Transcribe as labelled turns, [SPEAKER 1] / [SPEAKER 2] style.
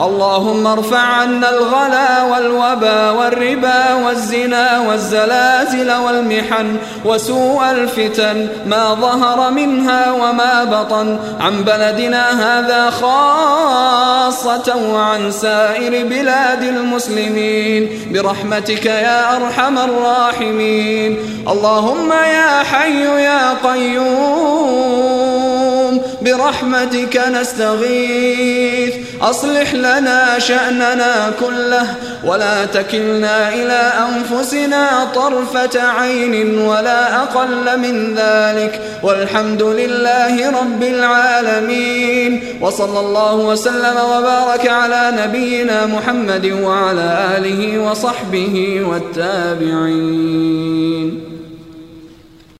[SPEAKER 1] اللهم ارفع عنا الغلا والوبا والربا والزنا والزلازل والمحن وسوء الفتن ما ظهر منها وما بطن عن بلدنا هذا خاصة وعن سائر بلاد المسلمين برحمتك يا أرحم الراحمين اللهم يا حي يا قيوم برحمتك نستغيث. أصلح لنا شأننا كله ولا تكلنا إلى أنفسنا طرفة عين ولا أقل من ذلك. والحمد لله رب العالمين. وصلى الله وسلم وبارك على نبينا محمد وعلى آله وصحبه والتابعين.